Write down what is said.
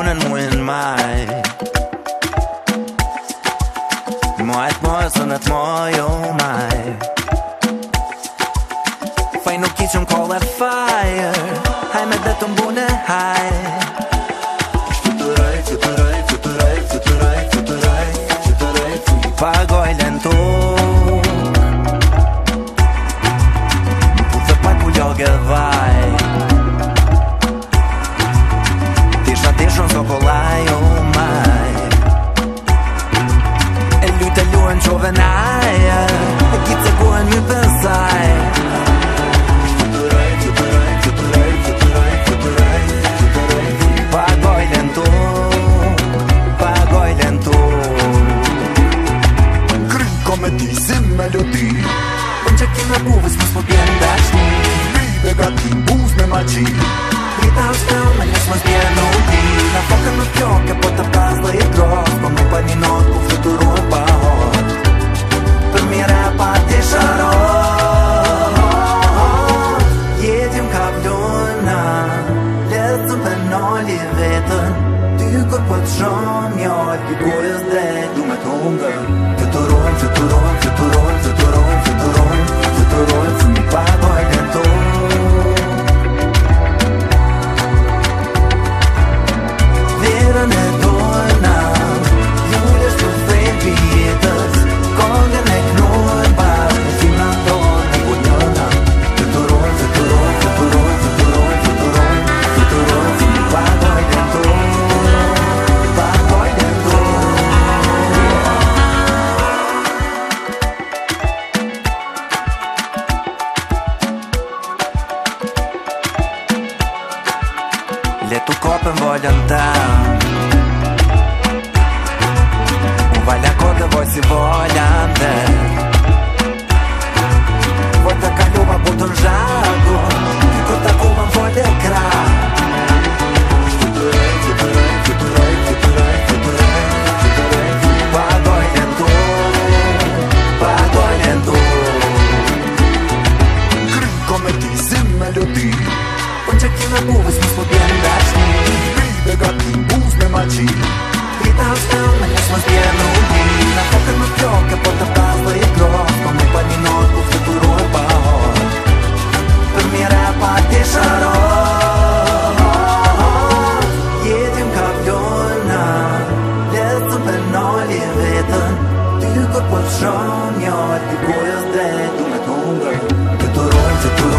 My my in Mai. and my sunat mojo mai. Fai nu kitchen call that fire. Hai me de tun bune, hai. sabes mos po bien libe Vive gatin buz me maqi Rita është të me njës mos bien në uti Na foca no pjoke po të pas dhe i tro Po më pa një e pa hot Për mire pa të sharo Jedim ka vlona Letëm për noli vetën Ty kur për po të shumë jo, Një dhe Du me të ungërë dove voglio andare Voglio quando voi si voglio andare Voglio che l'uomo butta un giago Con la cuma voglio grare Vado in tu, vado in tu Cri come ti si melodia Po të shumë një E të kujë të të me tundë Këtër unë, këtër